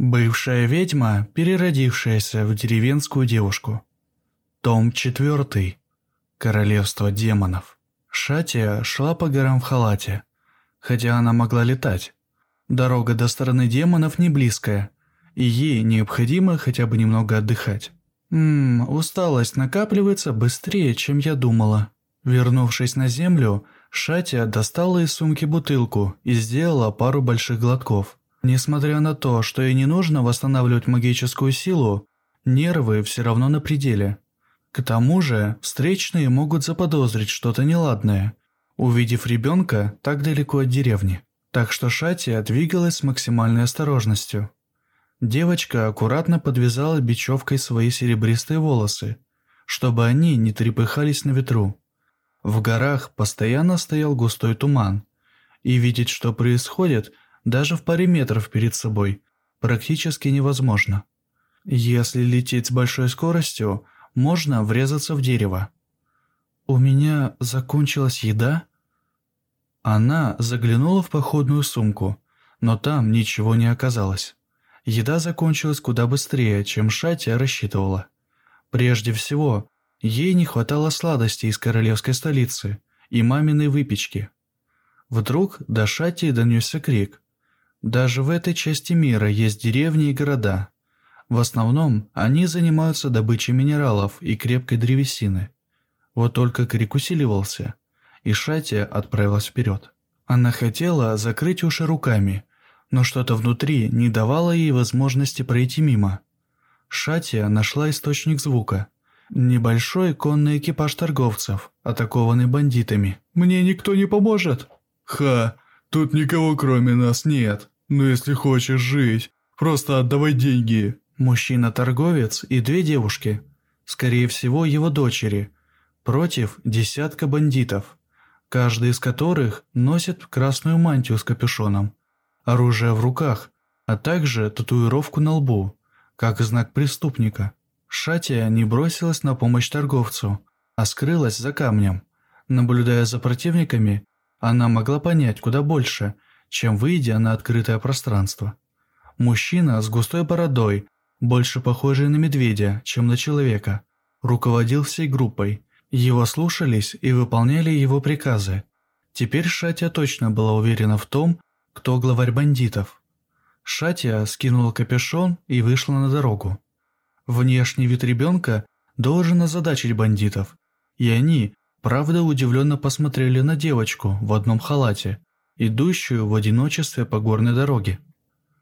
Бывшая ведьма, переродившаяся в деревенскую девушку. Том 4. Королевство демонов. Шатия шла по горам в халате, хотя она могла летать. Дорога до стороны демонов не близкая, и ей необходимо хотя бы немного отдыхать. Ммм, усталость накапливается быстрее, чем я думала. Вернувшись на землю, Шатия достала из сумки бутылку и сделала пару больших глотков. Несмотря на то, что ей не нужно восстанавливать магическую силу, нервы все равно на пределе. К тому же, встречные могут заподозрить что-то неладное, увидев ребенка так далеко от деревни. Так что Шатия двигалась с максимальной осторожностью. Девочка аккуратно подвязала бечевкой свои серебристые волосы, чтобы они не трепыхались на ветру. В горах постоянно стоял густой туман, и видеть, что происходит – даже в паре метров перед собой, практически невозможно. Если лететь с большой скоростью, можно врезаться в дерево. «У меня закончилась еда?» Она заглянула в походную сумку, но там ничего не оказалось. Еда закончилась куда быстрее, чем Шатя рассчитывала. Прежде всего, ей не хватало сладостей из королевской столицы и маминой выпечки. Вдруг до Шати донесся крик. Даже в этой части мира есть деревни и города. В основном они занимаются добычей минералов и крепкой древесины. Вот только крик усиливался, и Шатия отправилась вперед. Она хотела закрыть уши руками, но что-то внутри не давало ей возможности пройти мимо. Шатия нашла источник звука. Небольшой конный экипаж торговцев, атакованный бандитами. «Мне никто не поможет!» «Ха! Тут никого кроме нас нет. Но если хочешь жить, просто отдавай деньги». Мужчина-торговец и две девушки, скорее всего его дочери, против десятка бандитов, каждый из которых носит красную мантию с капюшоном, оружие в руках, а также татуировку на лбу, как знак преступника. Шатия не бросилась на помощь торговцу, а скрылась за камнем. Наблюдая за противниками, она могла понять куда больше, чем выйдя на открытое пространство. Мужчина с густой бородой, больше похожий на медведя, чем на человека, руководил всей группой. Его слушались и выполняли его приказы. Теперь Шатя точно была уверена в том, кто главарь бандитов. Шатя скинула капюшон и вышла на дорогу. Внешний вид ребенка должен озадачить бандитов, и они Правда, удивленно посмотрели на девочку в одном халате, идущую в одиночестве по горной дороге.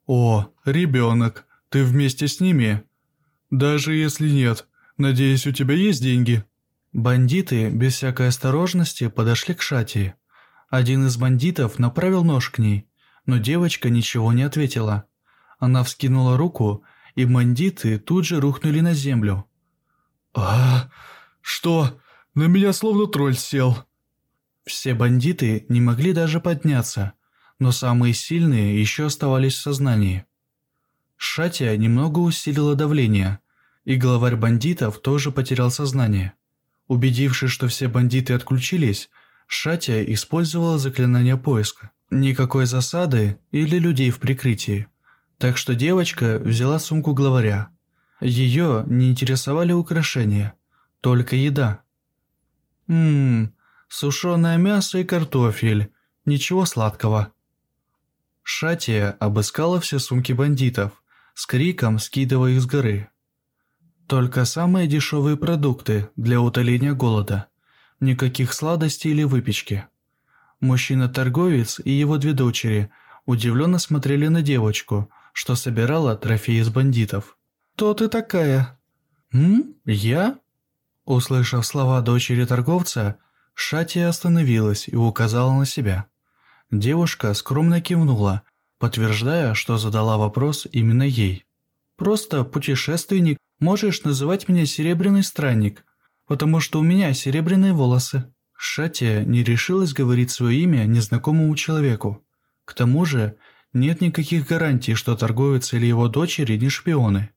«О, ребенок, ты вместе с ними?» «Даже если нет, надеюсь, у тебя есть деньги?» Бандиты без всякой осторожности подошли к Шати. Один из бандитов направил нож к ней, но девочка ничего не ответила. Она вскинула руку, и бандиты тут же рухнули на землю. «А, что? На меня словно тролль сел. Все бандиты не могли даже подняться, но самые сильные еще оставались в сознании. Шатия немного усилила давление, и главарь бандитов тоже потерял сознание. Убедившись, что все бандиты отключились, Шатия использовала заклинание поиска. Никакой засады или людей в прикрытии. Так что девочка взяла сумку главаря. Ее не интересовали украшения, только еда. Ммм, сушеное мясо и картофель. Ничего сладкого. Шатия обыскала все сумки бандитов, с криком скидывая их с горы. Только самые дешевые продукты для утоления голода. Никаких сладостей или выпечки. Мужчина-торговец и его две дочери удивленно смотрели на девочку, что собирала трофеи из бандитов. «Кто ты такая?» «М? Я?» Услышав слова дочери торговца, Шати остановилась и указала на себя. Девушка скромно кивнула, подтверждая, что задала вопрос именно ей. «Просто путешественник, можешь называть меня Серебряный Странник, потому что у меня серебряные волосы». Шатия не решилась говорить свое имя незнакомому человеку. К тому же, нет никаких гарантий, что торговец или его дочери не шпионы.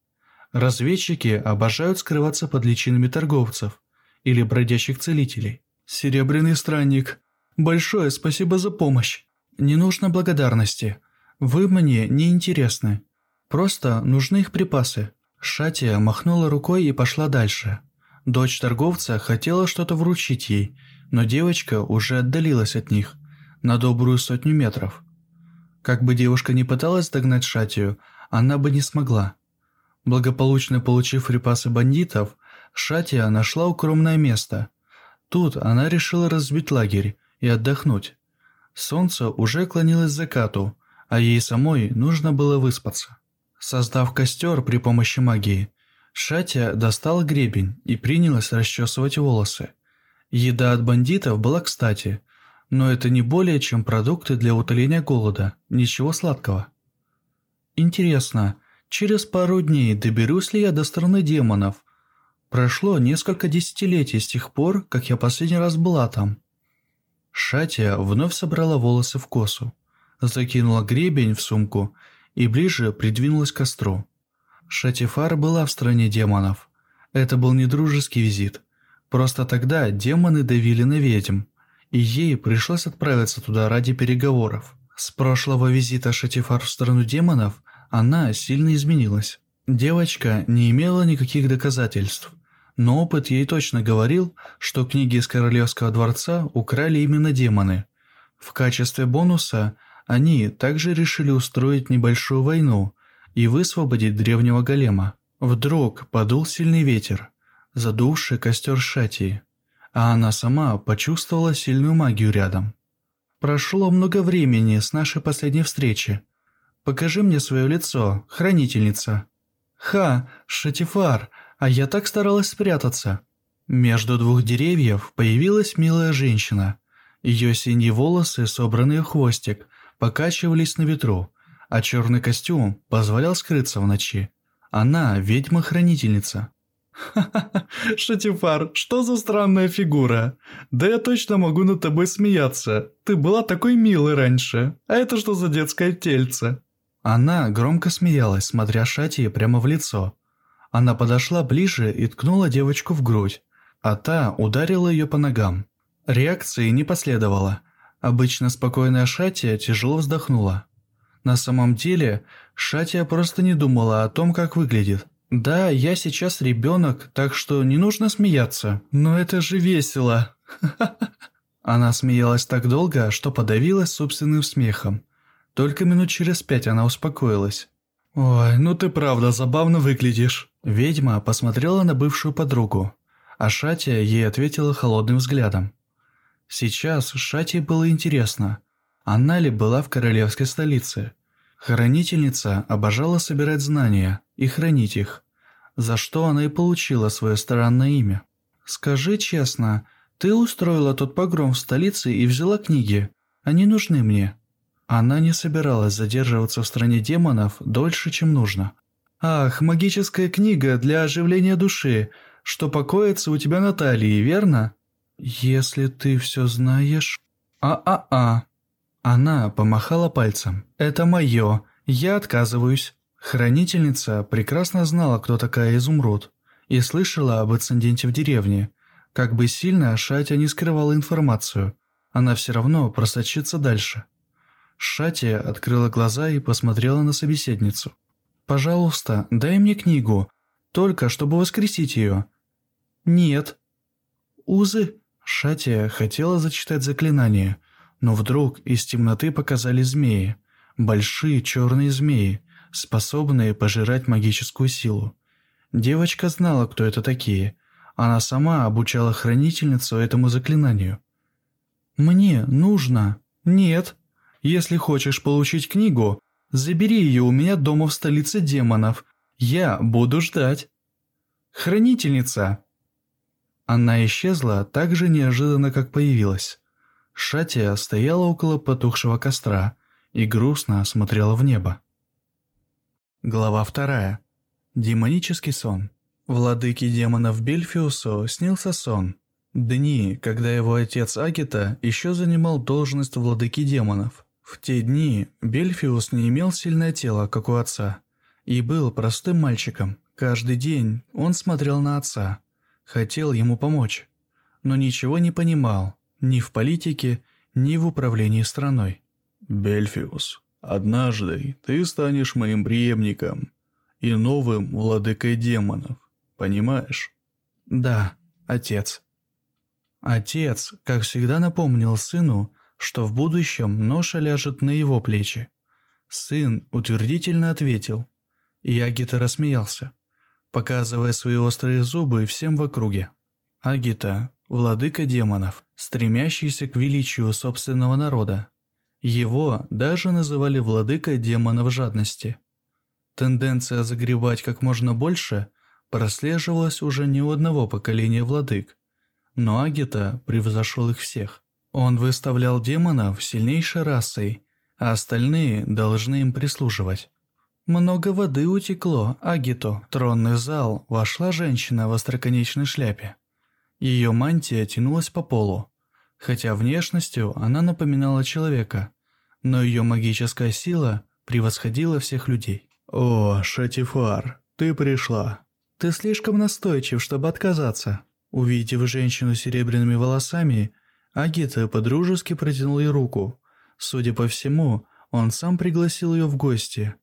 Разведчики обожают скрываться под личинами торговцев или бродящих целителей. Серебряный странник, большое спасибо за помощь. Не нужно благодарности. Вы мне не интересны. Просто нужны их припасы. Шатия махнула рукой и пошла дальше. Дочь торговца хотела что-то вручить ей, но девочка уже отдалилась от них на добрую сотню метров. Как бы девушка ни пыталась догнать Шатию, она бы не смогла. Благополучно получив припасы бандитов, Шатия нашла укромное место. Тут она решила разбить лагерь и отдохнуть. Солнце уже клонилось к закату, а ей самой нужно было выспаться. Создав костер при помощи магии, Шатия достала гребень и принялась расчесывать волосы. Еда от бандитов была кстати, но это не более чем продукты для утоления голода, ничего сладкого. Интересно, через пару дней доберусь ли я до страны демонов? Прошло несколько десятилетий с тех пор, как я последний раз была там. Шатия вновь собрала волосы в косу, закинула гребень в сумку и ближе придвинулась к костру. Шатифар была в стране демонов. Это был не дружеский визит. Просто тогда демоны давили на ведьм, и ей пришлось отправиться туда ради переговоров. С прошлого визита Шатифар в страну демонов она сильно изменилась. Девочка не имела никаких доказательств, но опыт ей точно говорил, что книги из Королевского дворца украли именно демоны. В качестве бонуса они также решили устроить небольшую войну и высвободить древнего голема. Вдруг подул сильный ветер, задувший костер Шатии а она сама почувствовала сильную магию рядом. «Прошло много времени с нашей последней встречи. Покажи мне свое лицо, хранительница». «Ха, Шатифар, а я так старалась спрятаться». Между двух деревьев появилась милая женщина. Ее синие волосы, собранные в хвостик, покачивались на ветру, а черный костюм позволял скрыться в ночи. Она ведьма-хранительница. «Ха-ха-ха, Шатифар, что за странная фигура? Да я точно могу над тобой смеяться. Ты была такой милой раньше. А это что за детское тельце?» Она громко смеялась, смотря Шатии прямо в лицо. Она подошла ближе и ткнула девочку в грудь, а та ударила ее по ногам. Реакции не последовало. Обычно спокойная Шатия тяжело вздохнула. На самом деле, Шатия просто не думала о том, как выглядит. «Да, я сейчас ребенок, так что не нужно смеяться, но это же весело!» Она смеялась так долго, что подавилась собственным смехом. Только минут через пять она успокоилась. «Ой, ну ты правда забавно выглядишь». Ведьма посмотрела на бывшую подругу, а Шатия ей ответила холодным взглядом. Сейчас Шатии было интересно, она ли была в королевской столице. Хранительница обожала собирать знания и хранить их, за что она и получила свое странное имя. «Скажи честно, ты устроила тот погром в столице и взяла книги. Они нужны мне». Она не собиралась задерживаться в стране демонов дольше, чем нужно. «Ах, магическая книга для оживления души, что покоится у тебя на талии, верно?» «Если ты все знаешь...» «А-а-а...» Она помахала пальцем. «Это мое. Я отказываюсь». Хранительница прекрасно знала, кто такая Изумруд, и слышала об инциденте в деревне. Как бы сильно Шатя не скрывала информацию, она все равно просочится дальше. Шатия открыла глаза и посмотрела на собеседницу. «Пожалуйста, дай мне книгу, только чтобы воскресить ее». «Нет». «Узы?» Шатия хотела зачитать заклинание – но вдруг из темноты показались змеи. Большие черные змеи, способные пожирать магическую силу. Девочка знала, кто это такие. Она сама обучала хранительницу этому заклинанию. «Мне нужно». «Нет. Если хочешь получить книгу, забери ее у меня дома в столице демонов. Я буду ждать». «Хранительница». Она исчезла так же неожиданно, как появилась. Шатия стояла около потухшего костра и грустно смотрела в небо. Глава вторая. Демонический сон. Владыке демонов Бельфиусу снился сон. Дни, когда его отец Агита еще занимал должность владыки демонов. В те дни Бельфиус не имел сильное тело, как у отца, и был простым мальчиком. Каждый день он смотрел на отца, хотел ему помочь, но ничего не понимал ни в политике, ни в управлении страной. «Бельфиус, Однажды ты станешь моим преемником и новым владыкой демонов, понимаешь? Да, отец. Отец, как всегда, напомнил сыну, что в будущем ноша ляжет на его плечи. Сын утвердительно ответил, и Агита рассмеялся, показывая свои острые зубы всем в округе. Агита – владыка демонов, стремящийся к величию собственного народа. Его даже называли владыкой демонов жадности. Тенденция загребать как можно больше прослеживалась уже не у одного поколения владык, но Агита превзошел их всех. Он выставлял демонов сильнейшей расой, а остальные должны им прислуживать. Много воды утекло, Агито. В тронный зал вошла женщина в остроконечной шляпе. Ее мантия тянулась по полу. Хотя внешностью она напоминала человека, но ее магическая сила превосходила всех людей. «О, Шатифар, ты пришла». «Ты слишком настойчив, чтобы отказаться». Увидев женщину с серебряными волосами, Агита подружески протянул ей руку. Судя по всему, он сам пригласил ее в гости.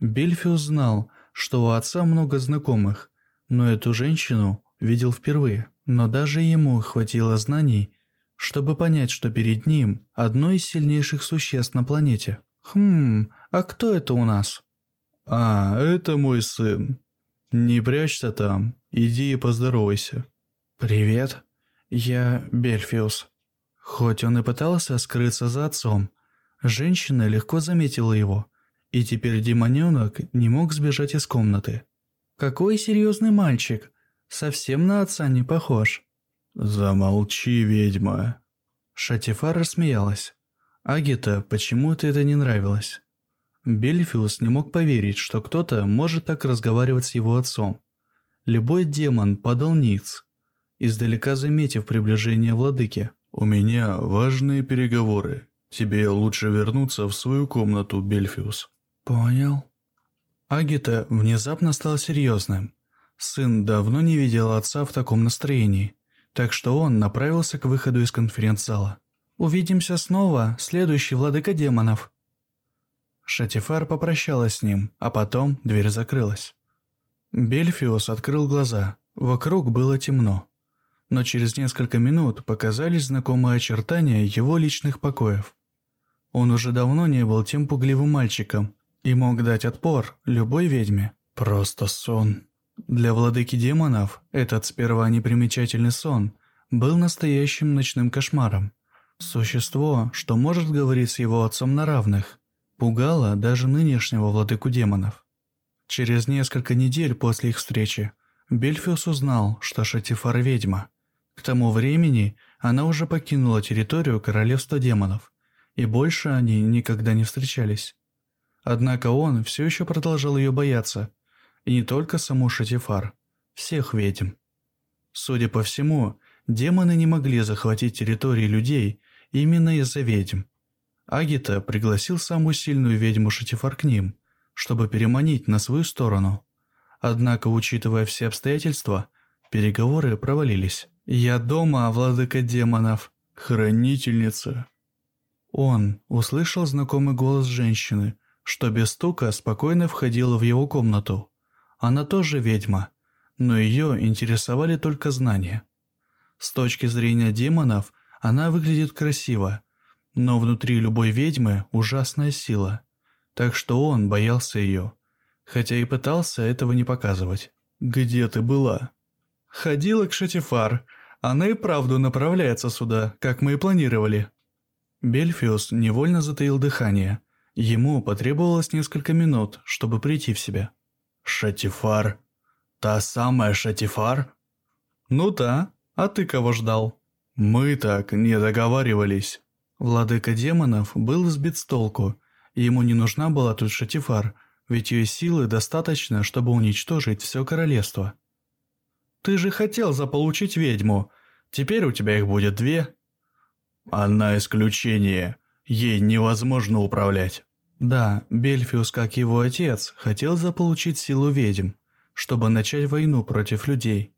Бельфиус знал, что у отца много знакомых, но эту женщину видел впервые. Но даже ему хватило знаний, чтобы понять, что перед ним одно из сильнейших существ на планете. «Хм, а кто это у нас?» «А, это мой сын. Не прячься там, иди и поздоровайся». «Привет, я Бельфиус». Хоть он и пытался скрыться за отцом, женщина легко заметила его, и теперь демоненок не мог сбежать из комнаты. «Какой серьезный мальчик, совсем на отца не похож». «Замолчи, ведьма!» Шатифар рассмеялась. Агита почему-то это не нравилось. Бельфиус не мог поверить, что кто-то может так разговаривать с его отцом. Любой демон подал ниц, издалека заметив приближение владыки. «У меня важные переговоры. Тебе лучше вернуться в свою комнату, Бельфиус». «Понял». Агита внезапно стал серьезным. Сын давно не видел отца в таком настроении так что он направился к выходу из конференц-зала. «Увидимся снова, следующий владыка демонов». Шатифар попрощалась с ним, а потом дверь закрылась. Бельфиус открыл глаза. Вокруг было темно. Но через несколько минут показались знакомые очертания его личных покоев. Он уже давно не был тем пугливым мальчиком и мог дать отпор любой ведьме. Просто сон. Для владыки демонов этот сперва непримечательный сон был настоящим ночным кошмаром. Существо, что может говорить с его отцом на равных, пугало даже нынешнего владыку демонов. Через несколько недель после их встречи Бельфиус узнал, что Шатифар – ведьма. К тому времени она уже покинула территорию королевства демонов, и больше они никогда не встречались. Однако он все еще продолжал ее бояться – и не только саму Шатифар, всех ведьм. Судя по всему, демоны не могли захватить территории людей именно из-за ведьм. Агита пригласил самую сильную ведьму Шатифар к ним, чтобы переманить на свою сторону. Однако, учитывая все обстоятельства, переговоры провалились. «Я дома, владыка демонов, хранительница». Он услышал знакомый голос женщины, что без стука спокойно входила в его комнату. Она тоже ведьма, но ее интересовали только знания. С точки зрения демонов она выглядит красиво, но внутри любой ведьмы ужасная сила, так что он боялся ее, хотя и пытался этого не показывать. «Где ты была?» «Ходила к Шатифар. Она и правду направляется сюда, как мы и планировали». Бельфиус невольно затаил дыхание. Ему потребовалось несколько минут, чтобы прийти в себя. Шатифар? Та самая Шатифар? Ну да, а ты кого ждал? Мы так не договаривались. Владыка демонов был сбит с толку. Ему не нужна была тут Шатифар, ведь ее силы достаточно, чтобы уничтожить все королевство. Ты же хотел заполучить ведьму. Теперь у тебя их будет две. Она исключение. Ей невозможно управлять. Да, Бельфиус, как его отец, хотел заполучить силу ведьм, чтобы начать войну против людей.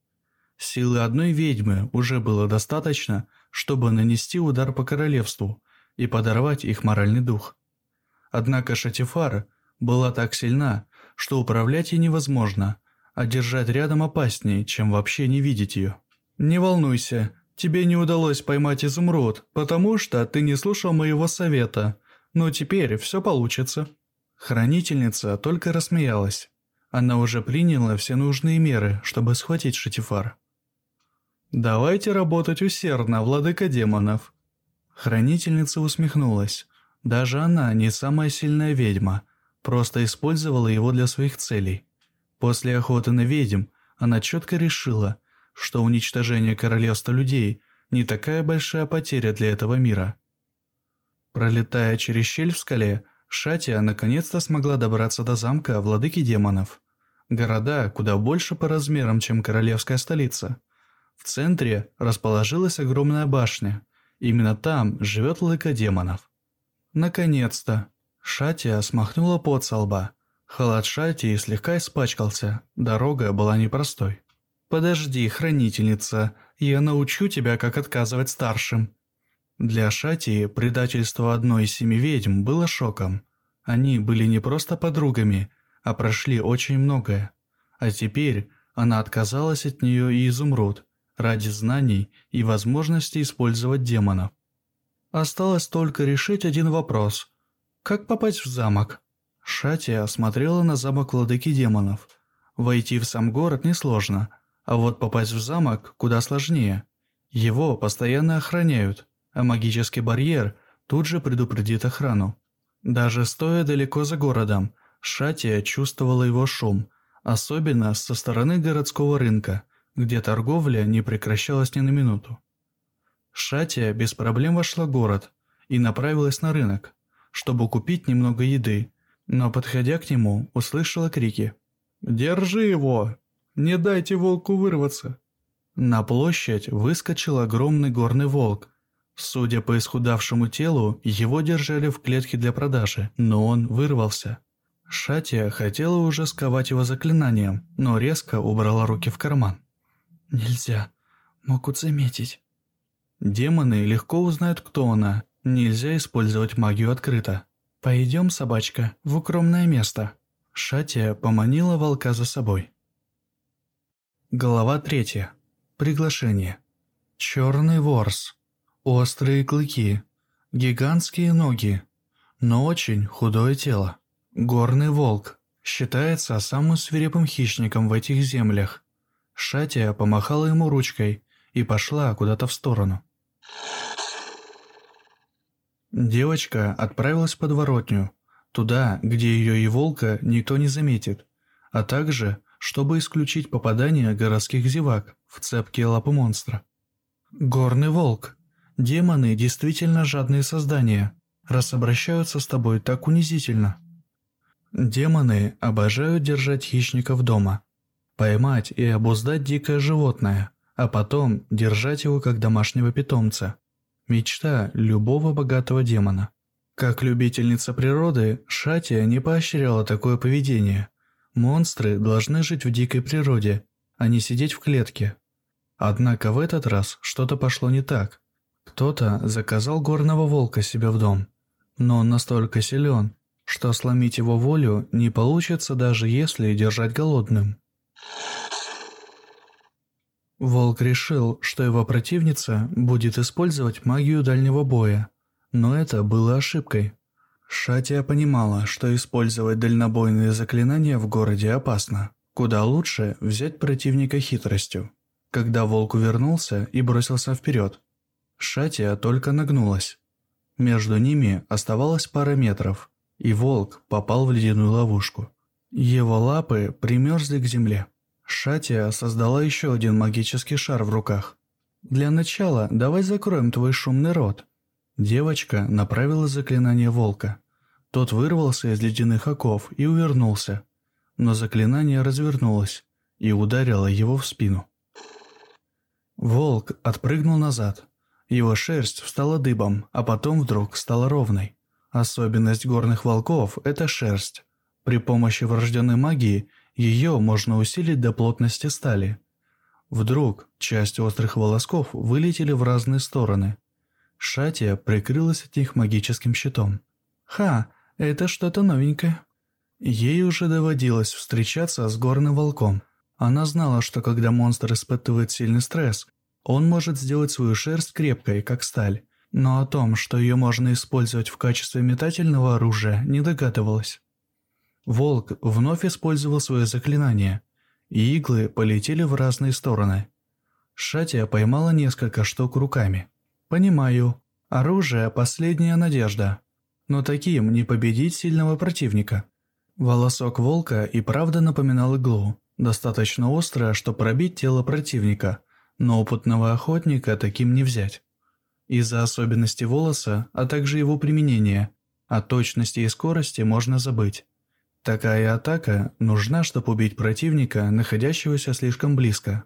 Силы одной ведьмы уже было достаточно, чтобы нанести удар по королевству и подорвать их моральный дух. Однако Шатифар была так сильна, что управлять ей невозможно, а держать рядом опаснее, чем вообще не видеть ее. «Не волнуйся, тебе не удалось поймать изумруд, потому что ты не слушал моего совета, но теперь все получится». Хранительница только рассмеялась. Она уже приняла все нужные меры, чтобы схватить Шатифар. «Давайте работать усердно, владыка демонов». Хранительница усмехнулась. Даже она не самая сильная ведьма, просто использовала его для своих целей. После охоты на ведьм она четко решила, что уничтожение королевства людей не такая большая потеря для этого мира. Пролетая через щель в скале, Шатия наконец-то смогла добраться до замка владыки демонов. Города куда больше по размерам, чем королевская столица. В центре расположилась огромная башня. Именно там живет владыка демонов. Наконец-то! Шатия смахнула пот со лба. Халат Шатии слегка испачкался, дорога была непростой. «Подожди, хранительница, я научу тебя, как отказывать старшим». Для Шатии предательство одной из семи ведьм было шоком. Они были не просто подругами, а прошли очень многое. А теперь она отказалась от нее и изумруд ради знаний и возможности использовать демонов. Осталось только решить один вопрос. Как попасть в замок? Шатия смотрела на замок владыки демонов. Войти в сам город несложно, а вот попасть в замок куда сложнее. Его постоянно охраняют, а магический барьер тут же предупредит охрану. Даже стоя далеко за городом, Шатия чувствовала его шум, особенно со стороны городского рынка, где торговля не прекращалась ни на минуту. Шатия без проблем вошла в город и направилась на рынок, чтобы купить немного еды, но, подходя к нему, услышала крики. «Держи его! Не дайте волку вырваться!» На площадь выскочил огромный горный волк. Судя по исхудавшему телу, его держали в клетке для продажи, но он вырвался. Шатия хотела уже сковать его заклинанием, но резко убрала руки в карман. «Нельзя. Могут заметить». Демоны легко узнают, кто она. Нельзя использовать магию открыто. «Пойдем, собачка, в укромное место». Шатия поманила волка за собой. Глава третья. Приглашение. Черный ворс. Острые клыки. Гигантские ноги. Но очень худое тело. Горный волк. Считается самым свирепым хищником в этих землях. Шатия помахала ему ручкой и пошла куда-то в сторону. Девочка отправилась в подворотню, туда, где ее и волка никто не заметит, а также, чтобы исключить попадание городских зевак в цепкие лапы монстра. Горный волк. Демоны действительно жадные создания, раз обращаются с тобой так унизительно. Демоны обожают держать хищников дома, поймать и обуздать дикое животное, а потом держать его как домашнего питомца. Мечта любого богатого демона. Как любительница природы, Шатия не поощряла такое поведение. Монстры должны жить в дикой природе, а не сидеть в клетке. Однако в этот раз что-то пошло не так. Кто-то заказал горного волка себе в дом. Но он настолько силен, что сломить его волю не получится даже если держать голодным. Волк решил, что его противница будет использовать магию дальнего боя, но это было ошибкой. Шатия понимала, что использовать дальнобойные заклинания в городе опасно. Куда лучше взять противника хитростью. Когда волк увернулся и бросился вперед, Шатия только нагнулась. Между ними оставалось пара метров, и волк попал в ледяную ловушку. Его лапы примерзли к земле. Шатия создала еще один магический шар в руках. «Для начала давай закроем твой шумный рот». Девочка направила заклинание волка. Тот вырвался из ледяных оков и увернулся. Но заклинание развернулось и ударило его в спину. Волк отпрыгнул назад. Его шерсть встала дыбом, а потом вдруг стала ровной. Особенность горных волков – это шерсть. При помощи врожденной магии – ее можно усилить до плотности стали. Вдруг часть острых волосков вылетели в разные стороны. Шатия прикрылась от них магическим щитом. «Ха, Это что-то новенькое. Ей уже доводилось встречаться с горным волком. Она знала, что когда монстр испытывает сильный стресс, он может сделать свою шерсть крепкой, как сталь. Но о том, что ее можно использовать в качестве метательного оружия, не догадывалась. Волк вновь использовал свое заклинание, и иглы полетели в разные стороны. Шатия поймала несколько штук руками. «Понимаю. Оружие – последняя надежда. Но таким не победить сильного противника». Волосок волка и правда напоминал иглу, достаточно острая, чтобы пробить тело противника, но опытного охотника таким не взять. Из-за особенностей волоса, а также его применения, о точности и скорости можно забыть. Такая атака нужна, чтобы убить противника, находящегося слишком близко.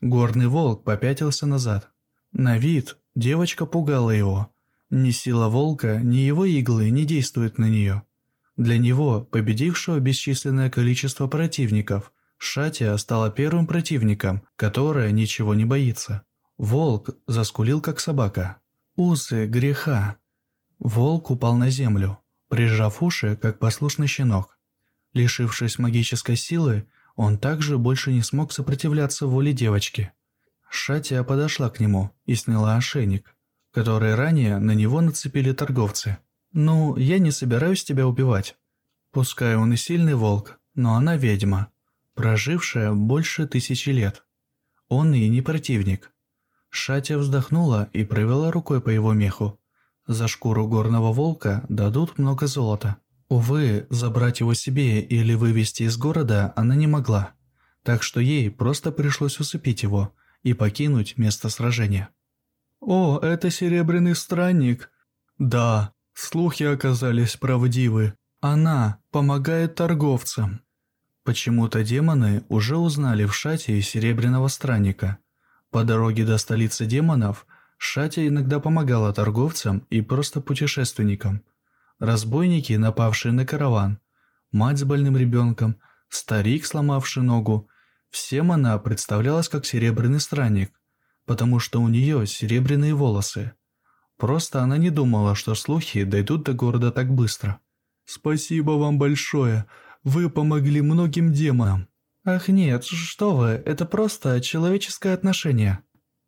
Горный волк попятился назад. На вид девочка пугала его. Ни сила волка, ни его иглы не действуют на нее. Для него, победившего бесчисленное количество противников, Шатия стала первым противником, которая ничего не боится. Волк заскулил как собака. Узы греха. Волк упал на землю, прижав уши, как послушный щенок. Лишившись магической силы, он также больше не смог сопротивляться воле девочки. Шатия подошла к нему и сняла ошейник, который ранее на него нацепили торговцы. «Ну, я не собираюсь тебя убивать. Пускай он и сильный волк, но она ведьма, прожившая больше тысячи лет. Он и не противник». Шатя вздохнула и провела рукой по его меху. За шкуру горного волка дадут много золота. Увы, забрать его себе или вывести из города она не могла, так что ей просто пришлось усыпить его и покинуть место сражения. «О, это Серебряный Странник!» «Да, слухи оказались правдивы. Она помогает торговцам». Почему-то демоны уже узнали в Шате Серебряного Странника. По дороге до столицы демонов Шатя иногда помогала торговцам и просто путешественникам – разбойники, напавшие на караван, мать с больным ребенком, старик, сломавший ногу. Всем она представлялась как серебряный странник, потому что у нее серебряные волосы. Просто она не думала, что слухи дойдут до города так быстро. «Спасибо вам большое, вы помогли многим демонам». «Ах нет, что вы, это просто человеческое отношение».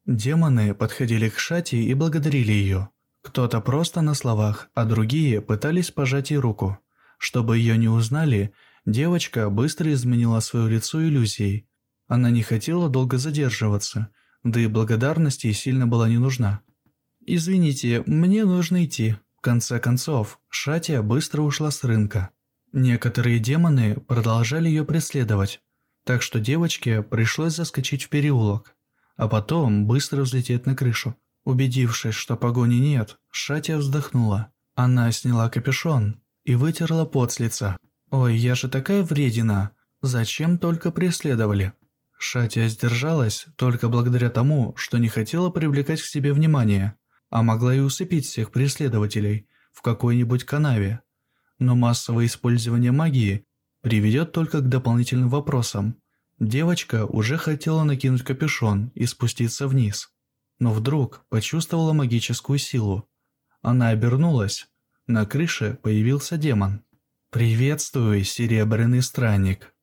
Демоны подходили к Шати и благодарили ее. Кто-то просто на словах, а другие пытались пожать ей руку. Чтобы ее не узнали, девочка быстро изменила свое лицо иллюзией. Она не хотела долго задерживаться, да и благодарности ей сильно была не нужна. «Извините, мне нужно идти». В конце концов, Шатия быстро ушла с рынка. Некоторые демоны продолжали ее преследовать, так что девочке пришлось заскочить в переулок, а потом быстро взлететь на крышу. Убедившись, что погони нет, Шатя вздохнула. Она сняла капюшон и вытерла пот с лица. «Ой, я же такая вредина! Зачем только преследовали?» Шатя сдержалась только благодаря тому, что не хотела привлекать к себе внимание, а могла и усыпить всех преследователей в какой-нибудь канаве. Но массовое использование магии приведет только к дополнительным вопросам. Девочка уже хотела накинуть капюшон и спуститься вниз но вдруг почувствовала магическую силу. Она обернулась. На крыше появился демон. «Приветствуй, серебряный странник!»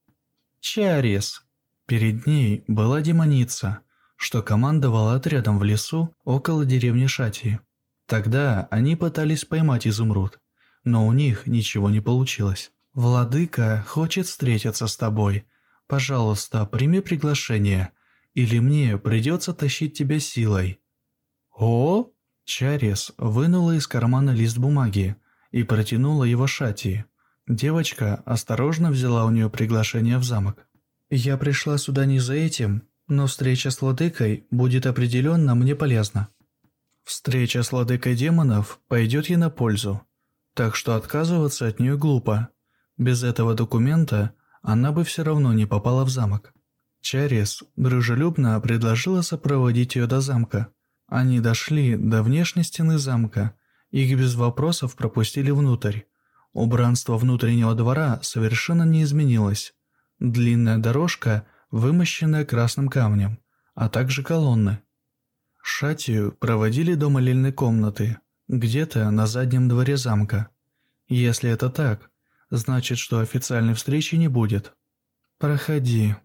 «Чарис!» Перед ней была демоница, что командовала отрядом в лесу около деревни Шати. Тогда они пытались поймать изумруд, но у них ничего не получилось. «Владыка хочет встретиться с тобой. Пожалуйста, прими приглашение или мне придется тащить тебя силой». «О!» Чарис вынула из кармана лист бумаги и протянула его Шати. Девочка осторожно взяла у нее приглашение в замок. «Я пришла сюда не за этим, но встреча с владыкой будет определенно мне полезна». Встреча с владыкой демонов пойдет ей на пользу, так что отказываться от нее глупо. Без этого документа она бы все равно не попала в замок. Чарис дружелюбно предложила сопроводить ее до замка. Они дошли до внешней стены замка. Их без вопросов пропустили внутрь. Убранство внутреннего двора совершенно не изменилось. Длинная дорожка, вымощенная красным камнем, а также колонны. Шатию проводили до молельной комнаты, где-то на заднем дворе замка. Если это так, значит, что официальной встречи не будет. Проходи.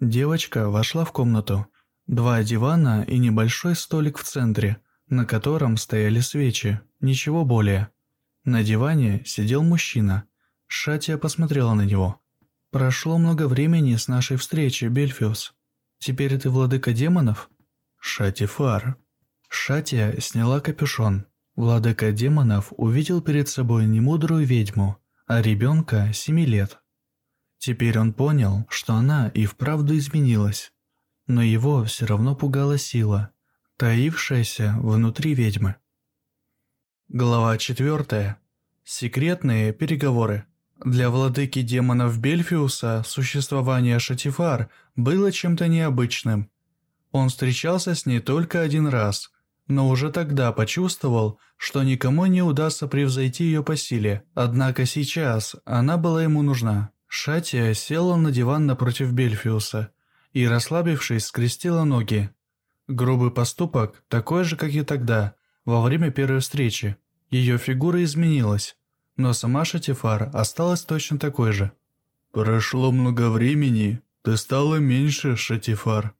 Девочка вошла в комнату. Два дивана и небольшой столик в центре, на котором стояли свечи, ничего более. На диване сидел мужчина. Шатия посмотрела на него. «Прошло много времени с нашей встречи, Бельфиус. Теперь ты владыка демонов?» «Шатифар». Шатия сняла капюшон. Владыка демонов увидел перед собой не мудрую ведьму, а ребенка семи лет. Теперь он понял, что она и вправду изменилась. Но его все равно пугала сила, таившаяся внутри ведьмы. Глава 4. Секретные переговоры. Для владыки демонов Бельфиуса существование Шатифар было чем-то необычным. Он встречался с ней только один раз, но уже тогда почувствовал, что никому не удастся превзойти ее по силе. Однако сейчас она была ему нужна. Шатия села на диван напротив Бельфиуса и, расслабившись, скрестила ноги. Грубый поступок, такой же, как и тогда, во время первой встречи. Ее фигура изменилась, но сама Шатифар осталась точно такой же. «Прошло много времени, ты стала меньше, Шатифар».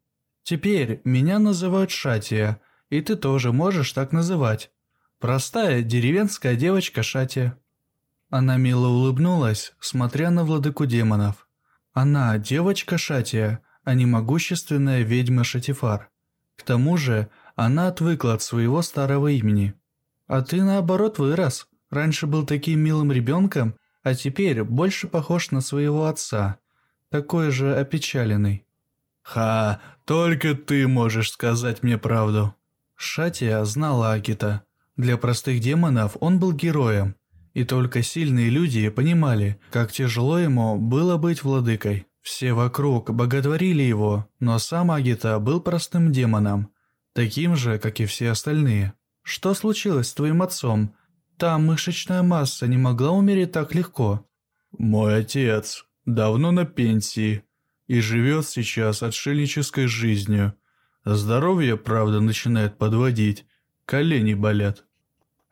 «Теперь меня называют Шатия, и ты тоже можешь так называть. Простая деревенская девочка Шатия». Она мило улыбнулась, смотря на владыку демонов. Она девочка Шатия, а не могущественная ведьма Шатифар. К тому же, она отвыкла от своего старого имени. А ты наоборот вырос. Раньше был таким милым ребенком, а теперь больше похож на своего отца. Такой же опечаленный. Ха, только ты можешь сказать мне правду. Шатия знала Агита. Для простых демонов он был героем, и только сильные люди понимали, как тяжело ему было быть владыкой. Все вокруг боготворили его, но сам Агита был простым демоном, таким же, как и все остальные. Что случилось с твоим отцом? Та мышечная масса не могла умереть так легко. Мой отец давно на пенсии и живет сейчас отшельнической жизнью. Здоровье, правда, начинает подводить, колени болят.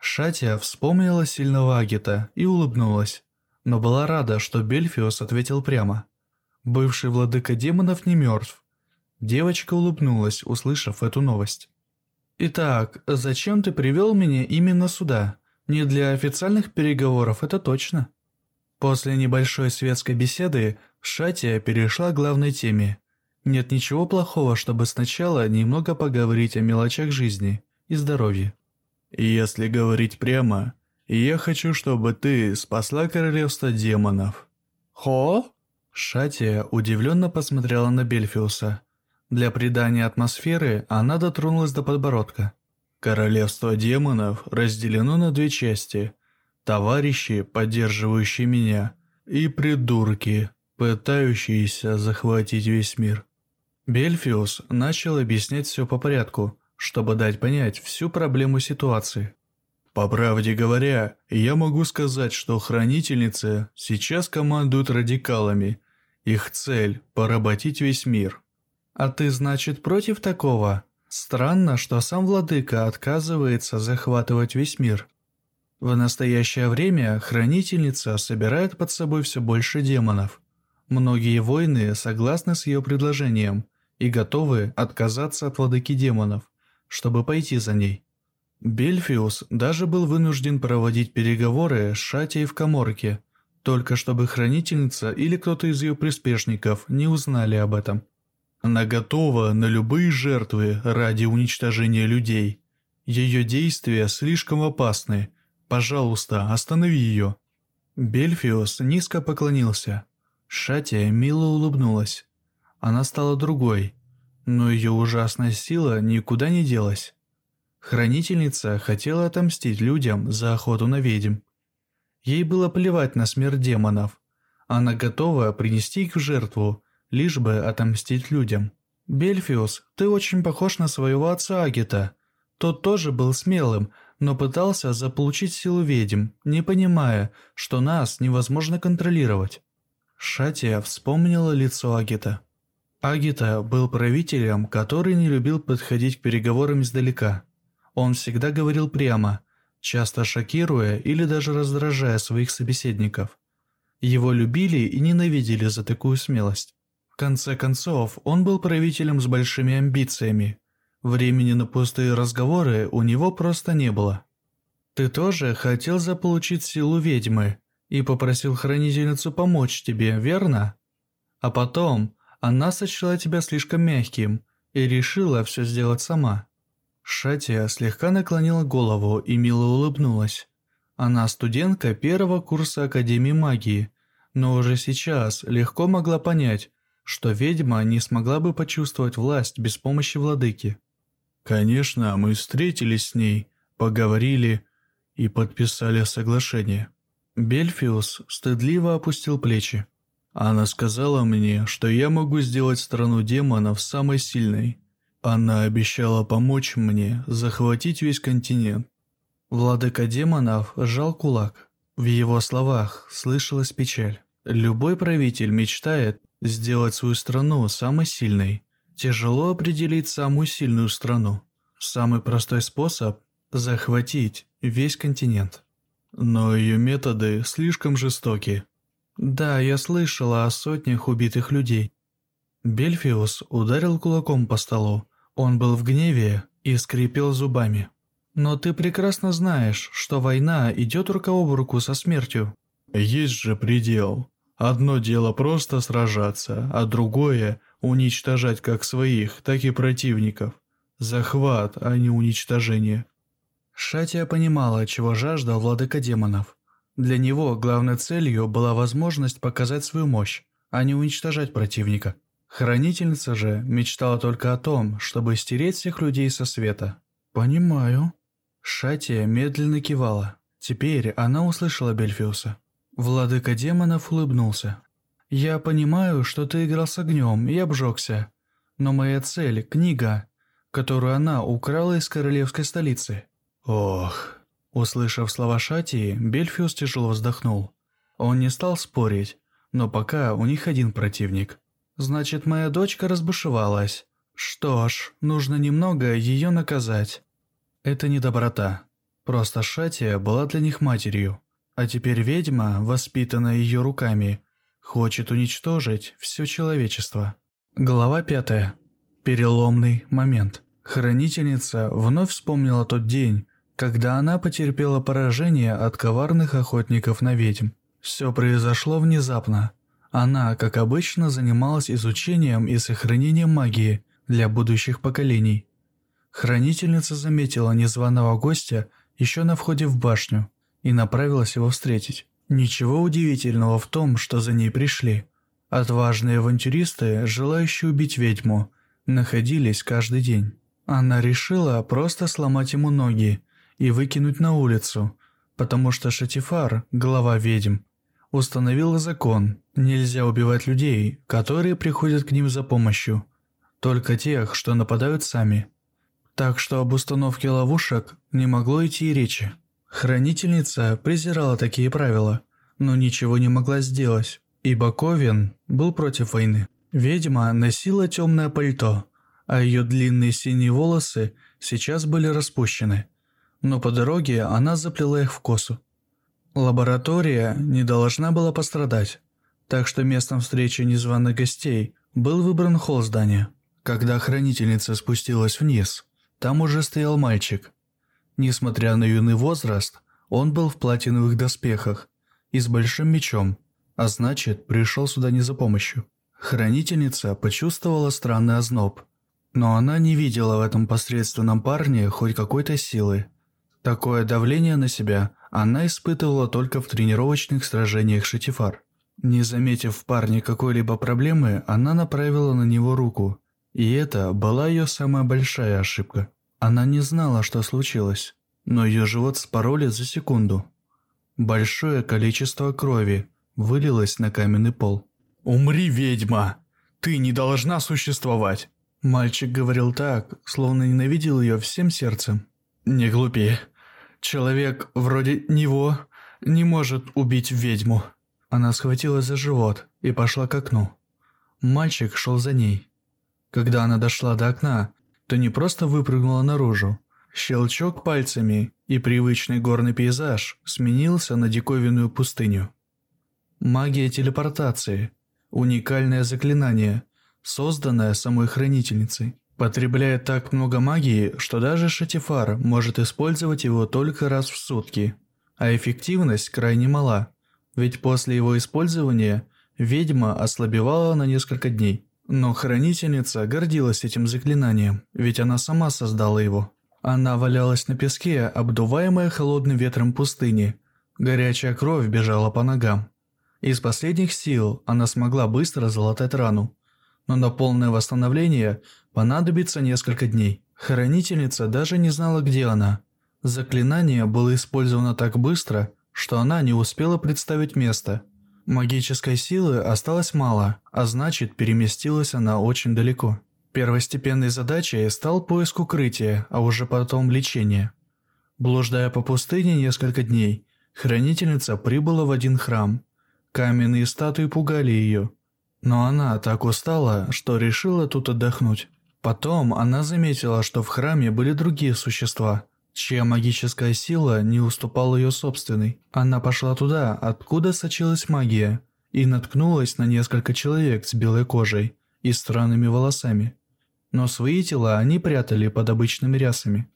Шатия вспомнила сильного Агита и улыбнулась, но была рада, что Бельфиус ответил прямо. Бывший владыка демонов не мертв. Девочка улыбнулась, услышав эту новость. «Итак, зачем ты привел меня именно сюда? Не для официальных переговоров, это точно». После небольшой светской беседы Шатия перешла к главной теме. Нет ничего плохого, чтобы сначала немного поговорить о мелочах жизни и здоровья. «Если говорить прямо, я хочу, чтобы ты спасла королевство демонов». «Хо?» Шатия удивленно посмотрела на Бельфиуса. Для придания атмосферы она дотронулась до подбородка. Королевство демонов разделено на две части. Товарищи, поддерживающие меня, и придурки, пытающиеся захватить весь мир. Бельфиус начал объяснять все по порядку, чтобы дать понять всю проблему ситуации. По правде говоря, я могу сказать, что хранительницы сейчас командуют радикалами. Их цель – поработить весь мир. «А ты, значит, против такого? Странно, что сам владыка отказывается захватывать весь мир». В настоящее время Хранительница собирает под собой все больше демонов. Многие воины согласны с ее предложением и готовы отказаться от владыки демонов, чтобы пойти за ней. Бельфиус даже был вынужден проводить переговоры с Шатией в коморке, только чтобы Хранительница или кто-то из ее приспешников не узнали об этом. Она готова на любые жертвы ради уничтожения людей. Ее действия слишком опасны. Пожалуйста, останови ее». Бельфиус низко поклонился. Шатия мило улыбнулась. Она стала другой, но ее ужасная сила никуда не делась. Хранительница хотела отомстить людям за охоту на ведьм. Ей было плевать на смерть демонов. Она готова принести их в жертву, лишь бы отомстить людям. «Бельфиус, ты очень похож на своего отца Агита. Тот тоже был смелым, но пытался заполучить силу ведьм, не понимая, что нас невозможно контролировать». Шатия вспомнила лицо Агита. Агита был правителем, который не любил подходить к переговорам издалека. Он всегда говорил прямо, часто шокируя или даже раздражая своих собеседников. Его любили и ненавидели за такую смелость. В конце концов, он был правителем с большими амбициями. Времени на пустые разговоры у него просто не было. Ты тоже хотел заполучить силу ведьмы и попросил хранительницу помочь тебе, верно? А потом она сочла тебя слишком мягким и решила все сделать сама. Шатия слегка наклонила голову и мило улыбнулась. Она студентка первого курса Академии магии, но уже сейчас легко могла понять, что ведьма не смогла бы почувствовать власть без помощи владыки. Конечно, мы встретились с ней, поговорили и подписали соглашение. Бельфиус стыдливо опустил плечи. Она сказала мне, что я могу сделать страну демонов самой сильной. Она обещала помочь мне захватить весь континент. Владыка демонов сжал кулак. В его словах слышалась печаль. Любой правитель мечтает сделать свою страну самой сильной. Тяжело определить самую сильную страну. Самый простой способ – захватить весь континент. Но ее методы слишком жестоки. Да, я слышала о сотнях убитых людей. Бельфиус ударил кулаком по столу. Он был в гневе и скрипел зубами. Но ты прекрасно знаешь, что война идет рука об руку со смертью. Есть же предел. Одно дело просто сражаться, а другое – уничтожать как своих, так и противников. Захват, а не уничтожение. Шатия понимала, чего жаждал владыка демонов. Для него главной целью была возможность показать свою мощь, а не уничтожать противника. Хранительница же мечтала только о том, чтобы стереть всех людей со света. «Понимаю». Шатия медленно кивала. Теперь она услышала Бельфиуса. Владыка демонов улыбнулся. «Я понимаю, что ты играл с огнем и обжегся. Но моя цель – книга, которую она украла из королевской столицы». «Ох...» Услышав слова Шатии, Бельфиус тяжело вздохнул. Он не стал спорить, но пока у них один противник. «Значит, моя дочка разбушевалась. Что ж, нужно немного ее наказать». Это не доброта. Просто Шатия была для них матерью. А теперь ведьма, воспитанная ее руками, хочет уничтожить все человечество. Глава пятая. Переломный момент. Хранительница вновь вспомнила тот день, когда она потерпела поражение от коварных охотников на ведьм. Все произошло внезапно. Она, как обычно, занималась изучением и сохранением магии для будущих поколений. Хранительница заметила незваного гостя еще на входе в башню и направилась его встретить. Ничего удивительного в том, что за ней пришли. Отважные авантюристы, желающие убить ведьму, находились каждый день. Она решила просто сломать ему ноги и выкинуть на улицу, потому что Шатифар, глава ведьм, установил закон, нельзя убивать людей, которые приходят к ним за помощью, только тех, что нападают сами. Так что об установке ловушек не могло идти и речи. Хранительница презирала такие правила, но ничего не могла сделать, ибо Ковен был против войны. Ведьма носила темное пальто, а ее длинные синие волосы сейчас были распущены но по дороге она заплела их в косу. Лаборатория не должна была пострадать, так что местом встречи незваных гостей был выбран холл здания. Когда хранительница спустилась вниз, там уже стоял мальчик. Несмотря на юный возраст, он был в платиновых доспехах и с большим мечом, а значит, пришел сюда не за помощью. Хранительница почувствовала странный озноб, но она не видела в этом посредственном парне хоть какой-то силы. Такое давление на себя она испытывала только в тренировочных сражениях Шатифар. Не заметив в парне какой-либо проблемы, она направила на него руку. И это была ее самая большая ошибка. Она не знала, что случилось, но ее живот спороли за секунду. Большое количество крови вылилось на каменный пол. «Умри, ведьма! Ты не должна существовать!» Мальчик говорил так, словно ненавидел ее всем сердцем. «Не глупи. Человек вроде него не может убить ведьму. Она схватилась за живот и пошла к окну. Мальчик шел за ней. Когда она дошла до окна, то не просто выпрыгнула наружу. Щелчок пальцами, и привычный горный пейзаж сменился на диковинную пустыню. Магия телепортации – уникальное заклинание, созданное самой хранительницей. Потребляет так много магии, что даже Шатифар может использовать его только раз в сутки. А эффективность крайне мала, ведь после его использования ведьма ослабевала на несколько дней. Но хранительница гордилась этим заклинанием, ведь она сама создала его. Она валялась на песке, обдуваемая холодным ветром пустыни. Горячая кровь бежала по ногам. Из последних сил она смогла быстро залатать рану. Но на полное восстановление понадобится несколько дней. Хранительница даже не знала, где она. Заклинание было использовано так быстро, что она не успела представить место. Магической силы осталось мало, а значит переместилась она очень далеко. Первостепенной задачей стал поиск укрытия, а уже потом лечение. Блуждая по пустыне несколько дней, хранительница прибыла в один храм. Каменные статуи пугали ее. Но она так устала, что решила тут отдохнуть. Потом она заметила, что в храме были другие существа, чья магическая сила не уступала ее собственной. Она пошла туда, откуда сочилась магия, и наткнулась на несколько человек с белой кожей и странными волосами но свои тела они прятали под обычными рясами.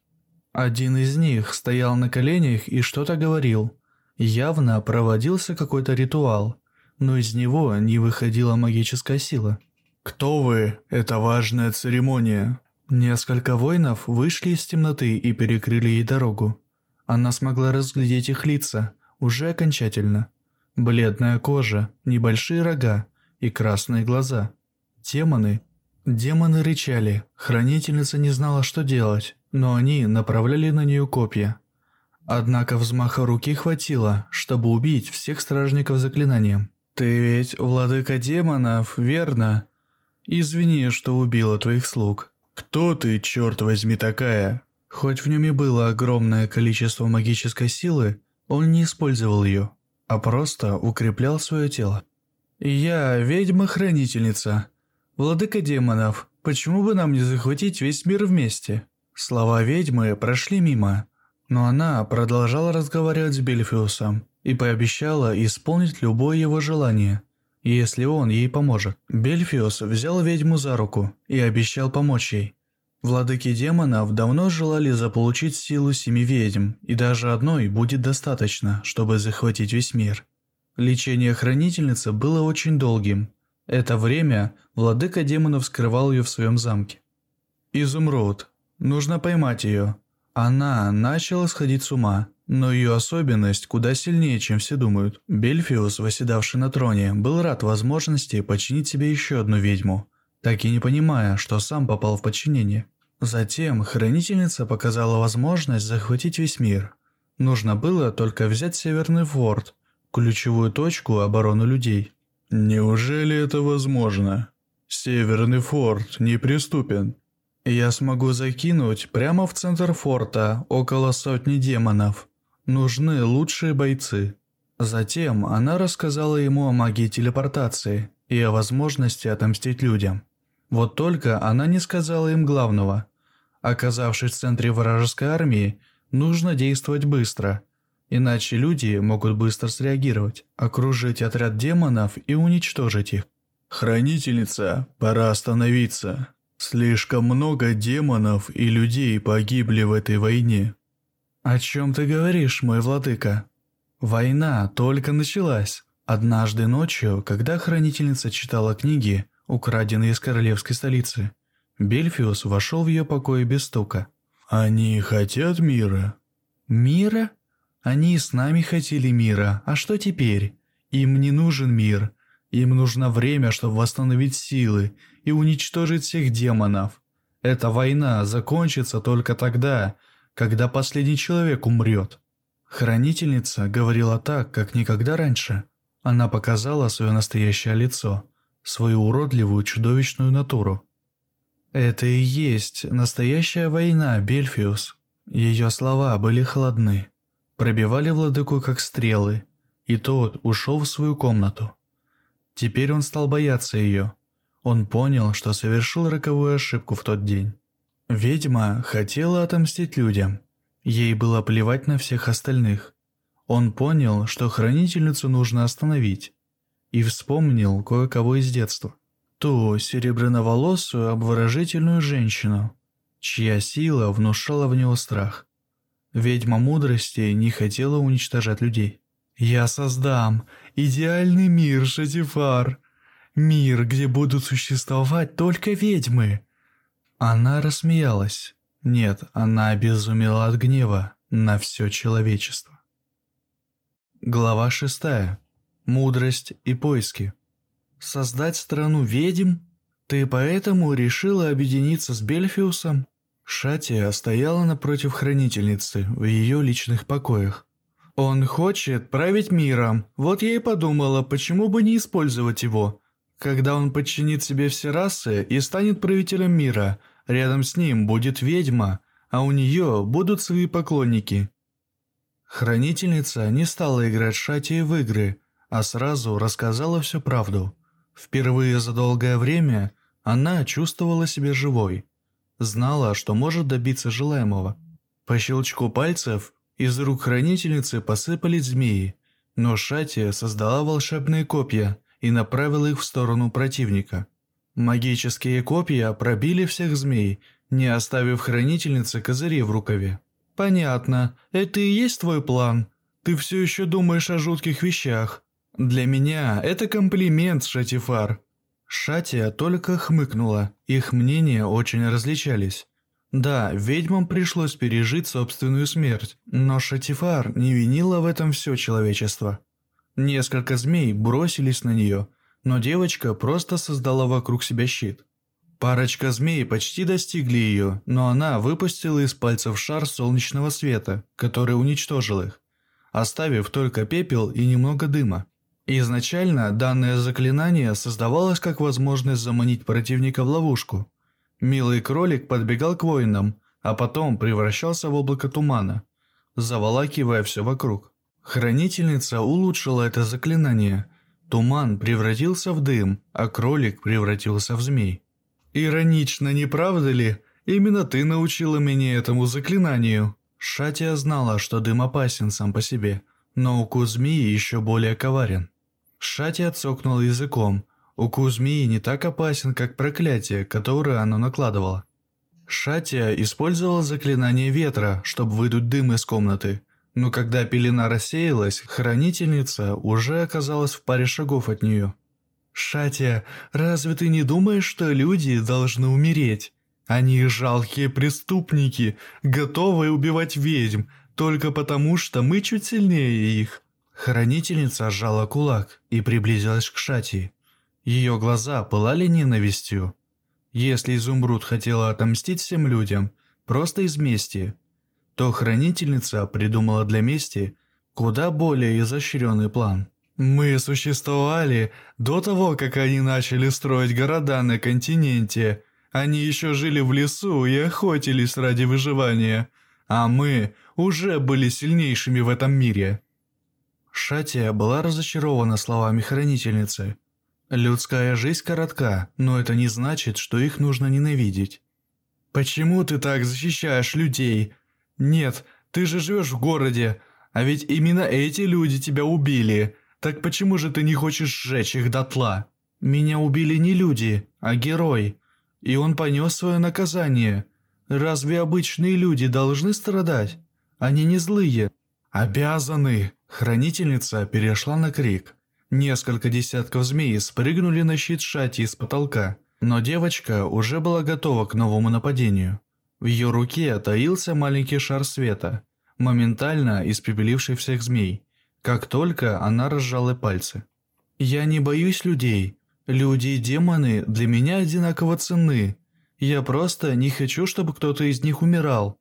Один из них стоял на коленях и что-то говорил. Явно проводился какой-то ритуал, но из него не выходила магическая сила. «Кто вы? Это важная церемония». Несколько воинов вышли из темноты и перекрыли ей дорогу. Она смогла разглядеть их лица, уже окончательно. Бледная кожа, небольшие рога и красные глаза. Демоны Демоны рычали, хранительница не знала, что делать, но они направляли на нее копья. Однако взмаха руки хватило, чтобы убить всех стражников заклинанием. «Ты ведь владыка демонов, верно? Извини, что убила твоих слуг». «Кто ты, черт возьми, такая?» Хоть в нем и было огромное количество магической силы, он не использовал ее, а просто укреплял свое тело. «Я ведьма-хранительница», «Владыка демонов, почему бы нам не захватить весь мир вместе?» Слова ведьмы прошли мимо, но она продолжала разговаривать с Бельфиусом и пообещала исполнить любое его желание, если он ей поможет. Бельфиус взял ведьму за руку и обещал помочь ей. Владыки демонов давно желали заполучить силу семи ведьм, и даже одной будет достаточно, чтобы захватить весь мир. Лечение хранительницы было очень долгим, это время владыка демонов скрывал ее в своем замке. Изумруд. Нужно поймать ее. Она начала сходить с ума, но ее особенность куда сильнее, чем все думают. Бельфиус, восседавший на троне, был рад возможности починить себе еще одну ведьму, так и не понимая, что сам попал в подчинение. Затем хранительница показала возможность захватить весь мир. Нужно было только взять Северный форт, ключевую точку обороны людей. Неужели это возможно? Северный форт неприступен. Я смогу закинуть прямо в центр форта около сотни демонов. Нужны лучшие бойцы. Затем она рассказала ему о магии телепортации и о возможности отомстить людям. Вот только она не сказала им главного. Оказавшись в центре вражеской армии, нужно действовать быстро – Иначе люди могут быстро среагировать, окружить отряд демонов и уничтожить их. «Хранительница, пора остановиться. Слишком много демонов и людей погибли в этой войне». «О чем ты говоришь, мой владыка? Война только началась. Однажды ночью, когда хранительница читала книги, украденные из королевской столицы, Бельфиус вошел в ее покои без стука. «Они хотят мира?» «Мира?» Они с нами хотели мира, а что теперь? Им не нужен мир. Им нужно время, чтобы восстановить силы и уничтожить всех демонов. Эта война закончится только тогда, когда последний человек умрет. Хранительница говорила так, как никогда раньше. Она показала свое настоящее лицо, свою уродливую чудовищную натуру. Это и есть настоящая война, Бельфиус. Ее слова были холодны пробивали владыку как стрелы, и тот ушел в свою комнату. Теперь он стал бояться ее. Он понял, что совершил роковую ошибку в тот день. Ведьма хотела отомстить людям. Ей было плевать на всех остальных. Он понял, что хранительницу нужно остановить. И вспомнил кое-кого из детства. Ту серебряноволосую обворожительную женщину, чья сила внушала в него страх. Ведьма мудрости не хотела уничтожать людей. «Я создам идеальный мир, Шатифар. Мир, где будут существовать только ведьмы». Она рассмеялась. Нет, она обезумела от гнева на все человечество. Глава шестая. Мудрость и поиски. Создать страну ведьм? Ты поэтому решила объединиться с Бельфиусом? Шатия стояла напротив хранительницы в ее личных покоях. Он хочет править миром, вот я и подумала, почему бы не использовать его. Когда он подчинит себе все расы и станет правителем мира, рядом с ним будет ведьма, а у нее будут свои поклонники. Хранительница не стала играть Шатии в игры, а сразу рассказала всю правду. Впервые за долгое время она чувствовала себя живой. Знала, что может добиться желаемого. По щелчку пальцев из рук хранительницы посыпались змеи, но Шатия создала волшебные копья и направила их в сторону противника. Магические копья пробили всех змей, не оставив хранительнице козырей в рукаве. «Понятно, это и есть твой план. Ты все еще думаешь о жутких вещах. Для меня это комплимент, Шатифар». Шатия только хмыкнула, их мнения очень различались. Да, ведьмам пришлось пережить собственную смерть, но Шатифар не винила в этом все человечество. Несколько змей бросились на нее, но девочка просто создала вокруг себя щит. Парочка змей почти достигли ее, но она выпустила из пальцев шар солнечного света, который уничтожил их, оставив только пепел и немного дыма. Изначально данное заклинание создавалось как возможность заманить противника в ловушку. Милый кролик подбегал к воинам, а потом превращался в облако тумана, заволакивая все вокруг. Хранительница улучшила это заклинание. Туман превратился в дым, а кролик превратился в змей. «Иронично, не правда ли? Именно ты научила меня этому заклинанию». Шатия знала, что дым опасен сам по себе, но укус змеи еще более коварен. Шати отсокнул языком. Укус змеи не так опасен, как проклятие, которое оно накладывало. Шатия использовала заклинание ветра, чтобы выдуть дым из комнаты. Но когда пелена рассеялась, хранительница уже оказалась в паре шагов от нее. «Шатия, разве ты не думаешь, что люди должны умереть? Они жалкие преступники, готовые убивать ведьм, только потому что мы чуть сильнее их. Хранительница сжала кулак и приблизилась к Шати. Ее глаза пылали ненавистью. Если Изумруд хотела отомстить всем людям, просто из мести, то Хранительница придумала для мести куда более изощренный план. Мы существовали до того, как они начали строить города на континенте. Они еще жили в лесу и охотились ради выживания, а мы уже были сильнейшими в этом мире. Шатия была разочарована словами хранительницы. «Людская жизнь коротка, но это не значит, что их нужно ненавидеть». «Почему ты так защищаешь людей? Нет, ты же живешь в городе, а ведь именно эти люди тебя убили. Так почему же ты не хочешь сжечь их дотла?» «Меня убили не люди, а герой, и он понес свое наказание. Разве обычные люди должны страдать? Они не злые». «Обязаны!» Хранительница перешла на крик. Несколько десятков змей спрыгнули на щит Шати из потолка, но девочка уже была готова к новому нападению. В ее руке таился маленький шар света, моментально испепеливший всех змей, как только она разжала пальцы. «Я не боюсь людей. Люди и демоны для меня одинаково ценны. Я просто не хочу, чтобы кто-то из них умирал.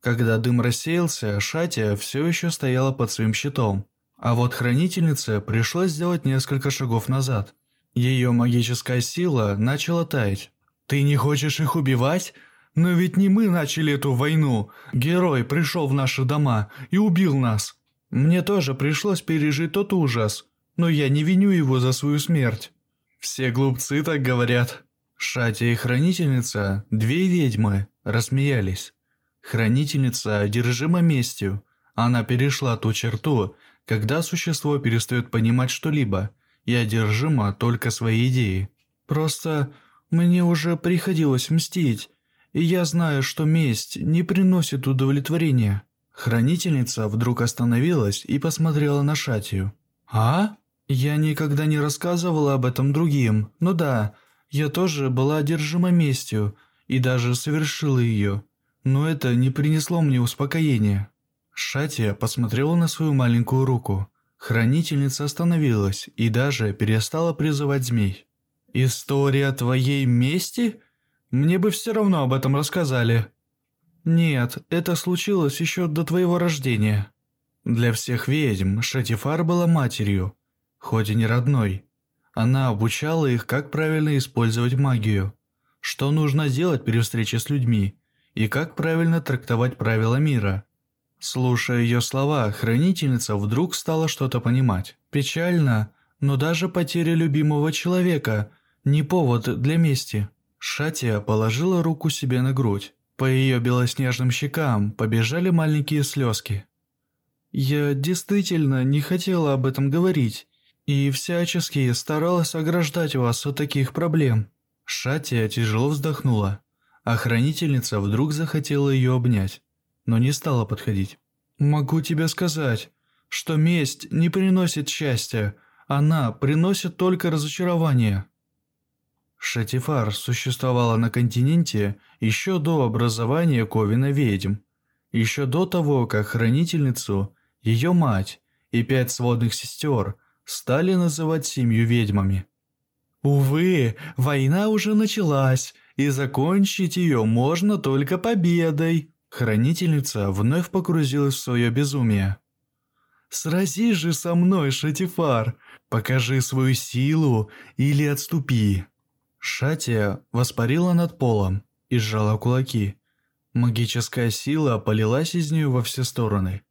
Когда дым рассеялся, Шатя все еще стояла под своим щитом. А вот Хранительнице пришлось сделать несколько шагов назад. Ее магическая сила начала таять. «Ты не хочешь их убивать? Но ведь не мы начали эту войну. Герой пришел в наши дома и убил нас. Мне тоже пришлось пережить тот ужас, но я не виню его за свою смерть». «Все глупцы так говорят». Шатя и Хранительница, две ведьмы, рассмеялись. Хранительница одержима местью. Она перешла ту черту, когда существо перестает понимать что-либо и одержима только своей идеей. Просто мне уже приходилось мстить, и я знаю, что месть не приносит удовлетворения. Хранительница вдруг остановилась и посмотрела на Шатию. «А? Я никогда не рассказывала об этом другим. Ну да, я тоже была одержима местью и даже совершила ее. Но это не принесло мне успокоения». Шатия посмотрела на свою маленькую руку. Хранительница остановилась и даже перестала призывать змей. «История твоей мести? Мне бы все равно об этом рассказали». «Нет, это случилось еще до твоего рождения». Для всех ведьм Шатифар была матерью, хоть и не родной. Она обучала их, как правильно использовать магию, что нужно делать при встрече с людьми и как правильно трактовать правила мира. Слушая ее слова, хранительница вдруг стала что-то понимать. Печально, но даже потеря любимого человека не повод для мести. Шатия положила руку себе на грудь. По ее белоснежным щекам побежали маленькие слезки. «Я действительно не хотела об этом говорить и всячески старалась ограждать вас от таких проблем». Шатия тяжело вздохнула, а хранительница вдруг захотела ее обнять, но не стала подходить. «Могу тебе сказать, что месть не приносит счастья, она приносит только разочарование». Шатифар существовала на континенте еще до образования Ковина ведьм, еще до того, как хранительницу, ее мать и пять сводных сестер стали называть семью ведьмами. Увы, война уже началась, и закончить ее можно только победой. Хранительница вновь погрузилась в свое безумие. «Сразись же со мной, Шатифар! Покажи свою силу или отступи!» Шатия воспарила над полом и сжала кулаки. Магическая сила полилась из нее во все стороны.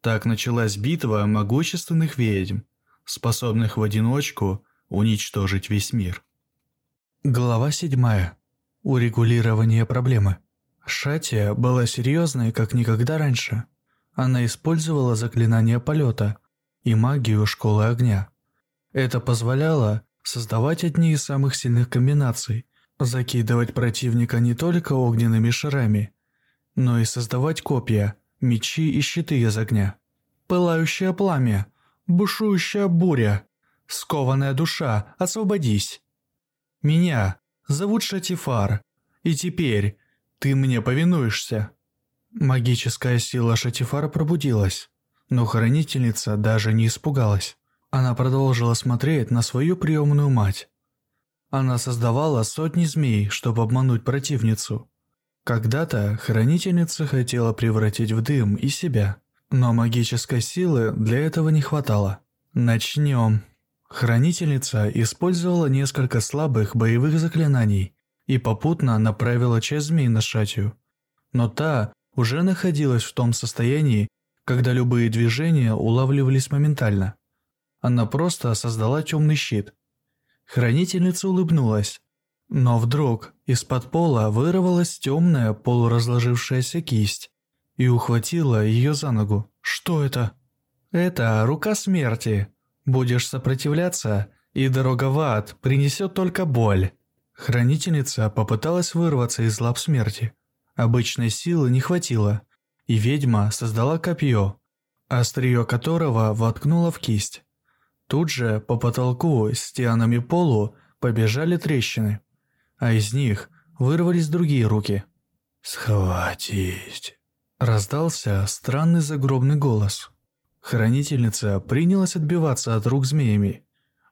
Так началась битва могущественных ведьм, способных в одиночку уничтожить весь мир. Глава 7. Урегулирование проблемы. Шатия была серьезной, как никогда раньше. Она использовала заклинание полета и магию школы огня. Это позволяло создавать одни из самых сильных комбинаций, закидывать противника не только огненными шарами, но и создавать копья, мечи и щиты из огня. Пылающее пламя, бушующая буря, скованная душа, освободись. Меня зовут Шатифар, и теперь ты мне повинуешься. Магическая сила Шатифара пробудилась, но хранительница даже не испугалась. Она продолжила смотреть на свою приемную мать. Она создавала сотни змей, чтобы обмануть противницу. Когда-то хранительница хотела превратить в дым и себя, но магической силы для этого не хватало. Начнем. Хранительница использовала несколько слабых боевых заклинаний и попутно направила часть змей на шатью. Но та уже находилась в том состоянии, когда любые движения улавливались моментально. Она просто создала темный щит. Хранительница улыбнулась. Но вдруг из-под пола вырвалась темная полуразложившаяся кисть и ухватила ее за ногу. «Что это?» «Это рука смерти. Будешь сопротивляться, и дорога в ад принесет только боль». Хранительница попыталась вырваться из лап смерти. Обычной силы не хватило, и ведьма создала копье, острие которого воткнула в кисть. Тут же по потолку, стенам и полу побежали трещины, а из них вырвались другие руки. «Схватить!» Раздался странный загробный голос. Хранительница принялась отбиваться от рук змеями,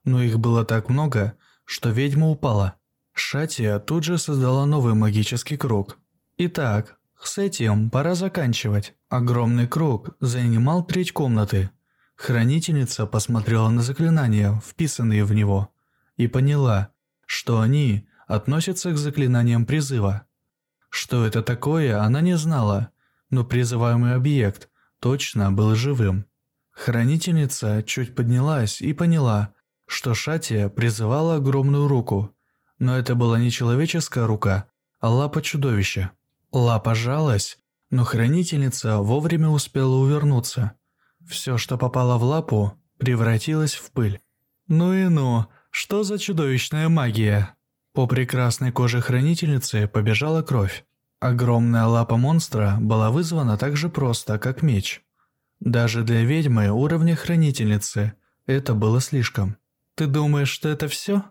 но их было так много, что ведьма упала. Шатия тут же создала новый магический круг. Итак, с этим пора заканчивать. Огромный круг занимал треть комнаты, Хранительница посмотрела на заклинания, вписанные в него, и поняла, что они относятся к заклинаниям призыва. Что это такое, она не знала, но призываемый объект точно был живым. Хранительница чуть поднялась и поняла, что Шатия призывала огромную руку. Но это была не человеческая рука, а лапа чудовища. Лапа жалась, но хранительница вовремя успела увернуться. Все, что попало в лапу, превратилось в пыль. Ну и ну, что за чудовищная магия? По прекрасной коже хранительницы побежала кровь. Огромная лапа монстра была вызвана так же просто, как меч. Даже для ведьмы уровня хранительницы это было слишком. «Ты думаешь, что это все?»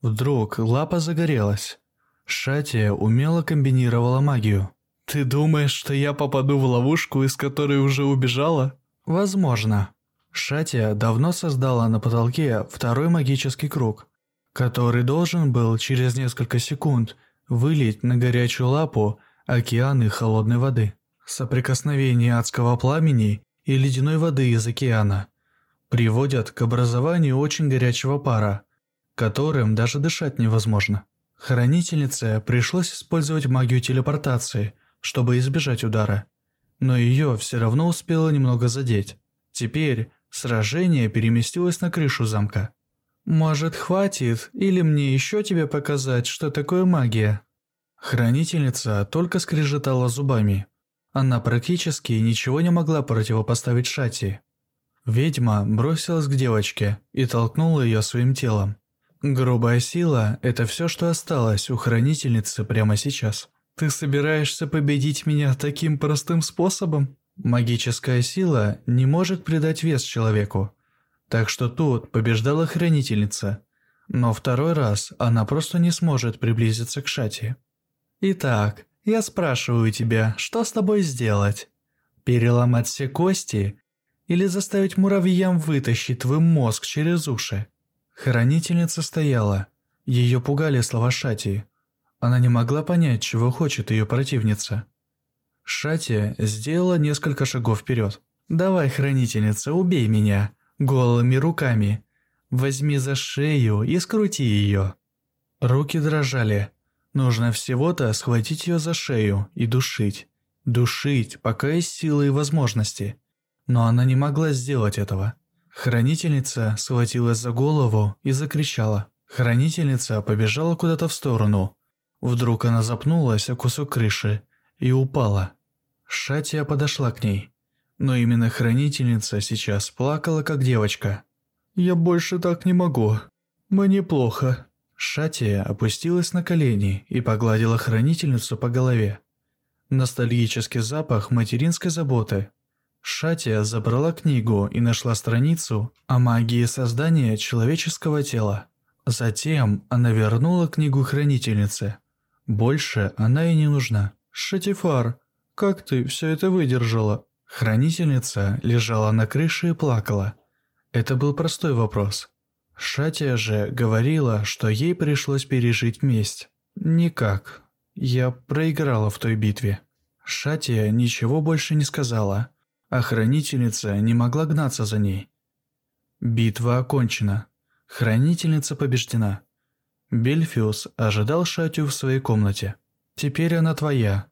Вдруг лапа загорелась. Шатия умело комбинировала магию. «Ты думаешь, что я попаду в ловушку, из которой уже убежала?» «Возможно». Шатия давно создала на потолке второй магический круг, который должен был через несколько секунд вылить на горячую лапу океаны холодной воды. Соприкосновение адского пламени и ледяной воды из океана приводят к образованию очень горячего пара, которым даже дышать невозможно. Хранительнице пришлось использовать магию телепортации, чтобы избежать удара, но ее все равно успело немного задеть. Теперь сражение переместилось на крышу замка. «Может, хватит, или мне еще тебе показать, что такое магия?» Хранительница только скрежетала зубами. Она практически ничего не могла противопоставить Шати. Ведьма бросилась к девочке и толкнула ее своим телом. Грубая сила – это все, что осталось у хранительницы прямо сейчас. Ты собираешься победить меня таким простым способом? Магическая сила не может придать вес человеку. Так что тут побеждала хранительница. Но второй раз она просто не сможет приблизиться к Шати. Итак, я спрашиваю тебя, что с тобой сделать? Переломать все кости или заставить муравьям вытащить твой мозг через уши? Хранительница стояла. Ее пугали слова Шати. Она не могла понять, чего хочет ее противница. Шати сделала несколько шагов вперед. «Давай, хранительница, убей меня. Голыми руками. Возьми за шею и скрути ее». Руки дрожали. Нужно всего-то схватить ее за шею и душить. Душить, пока есть силы и возможности. Но она не могла сделать этого. Хранительница схватилась за голову и закричала. Хранительница побежала куда-то в сторону. Вдруг она запнулась о кусок крыши и упала. Шатия подошла к ней. Но именно хранительница сейчас плакала, как девочка. «Я больше так не могу. Мне плохо». Шатия опустилась на колени и погладила хранительницу по голове. Ностальгический запах материнской заботы Шатия забрала книгу и нашла страницу о магии создания человеческого тела. Затем она вернула книгу хранительнице. Больше она и не нужна. «Шатифар, как ты все это выдержала?» Хранительница лежала на крыше и плакала. Это был простой вопрос. Шатия же говорила, что ей пришлось пережить месть. «Никак. Я проиграла в той битве». Шатия ничего больше не сказала. Охранительница не могла гнаться за ней. Битва окончена. Хранительница побеждена. Бельфиус ожидал Шатю в своей комнате. «Теперь она твоя.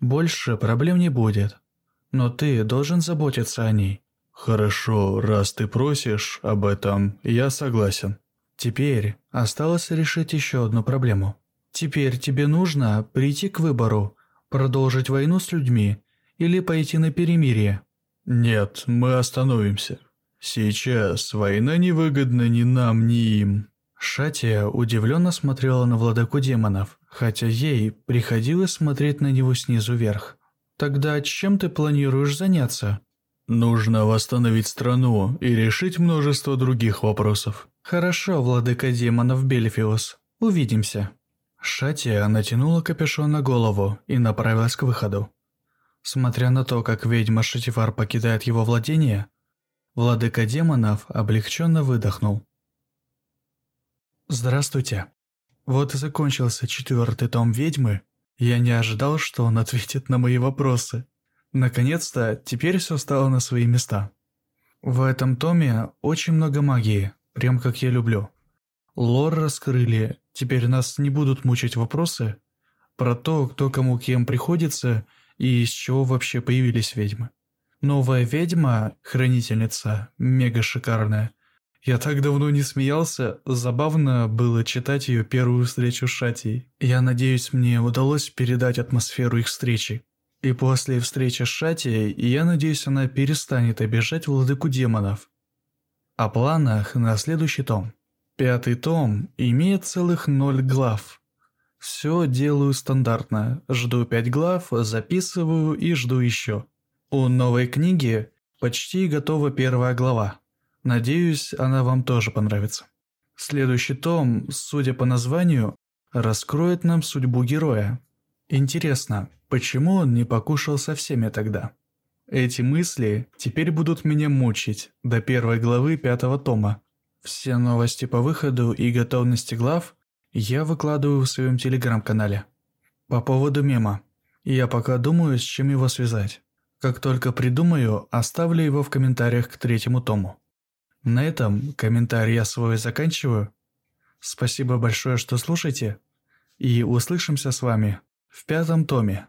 Больше проблем не будет. Но ты должен заботиться о ней». «Хорошо, раз ты просишь об этом, я согласен». Теперь осталось решить еще одну проблему. Теперь тебе нужно прийти к выбору, продолжить войну с людьми или пойти на перемирие. «Нет, мы остановимся. Сейчас война невыгодна ни нам, ни им». Шатия удивленно смотрела на владыку демонов, хотя ей приходилось смотреть на него снизу вверх. «Тогда чем ты планируешь заняться?» «Нужно восстановить страну и решить множество других вопросов». «Хорошо, владыка демонов Бельфиус. Увидимся». Шатия натянула капюшон на голову и направилась к выходу. Смотря на то, как ведьма Шатифар покидает его владение, владыка демонов облегченно выдохнул. «Здравствуйте. Вот и закончился четвертый том «Ведьмы». Я не ожидал, что он ответит на мои вопросы. Наконец-то, теперь все стало на свои места. В этом томе очень много магии, прям как я люблю. Лор раскрыли, теперь нас не будут мучить вопросы про то, кто кому кем приходится – и из чего вообще появились ведьмы. Новая ведьма, хранительница, мега шикарная, Я так давно не смеялся, забавно было читать ее первую встречу с Шатией. Я надеюсь, мне удалось передать атмосферу их встречи. И после встречи с Шатией, я надеюсь, она перестанет обижать владыку демонов. О планах на следующий том. Пятый том имеет целых ноль глав. Все делаю стандартно. Жду пять глав, записываю и жду еще. У новой книги почти готова первая глава. Надеюсь, она вам тоже понравится. Следующий том, судя по названию, раскроет нам судьбу героя. Интересно, почему он не покушал со всеми тогда? Эти мысли теперь будут меня мучить до первой главы пятого тома. Все новости по выходу и готовности глав я выкладываю в своем телеграм-канале. По поводу мема. Я пока думаю, с чем его связать. Как только придумаю, оставлю его в комментариях к третьему тому. На этом комментарий я свой заканчиваю. Спасибо большое, что слушаете, и услышимся с вами в пятом томе.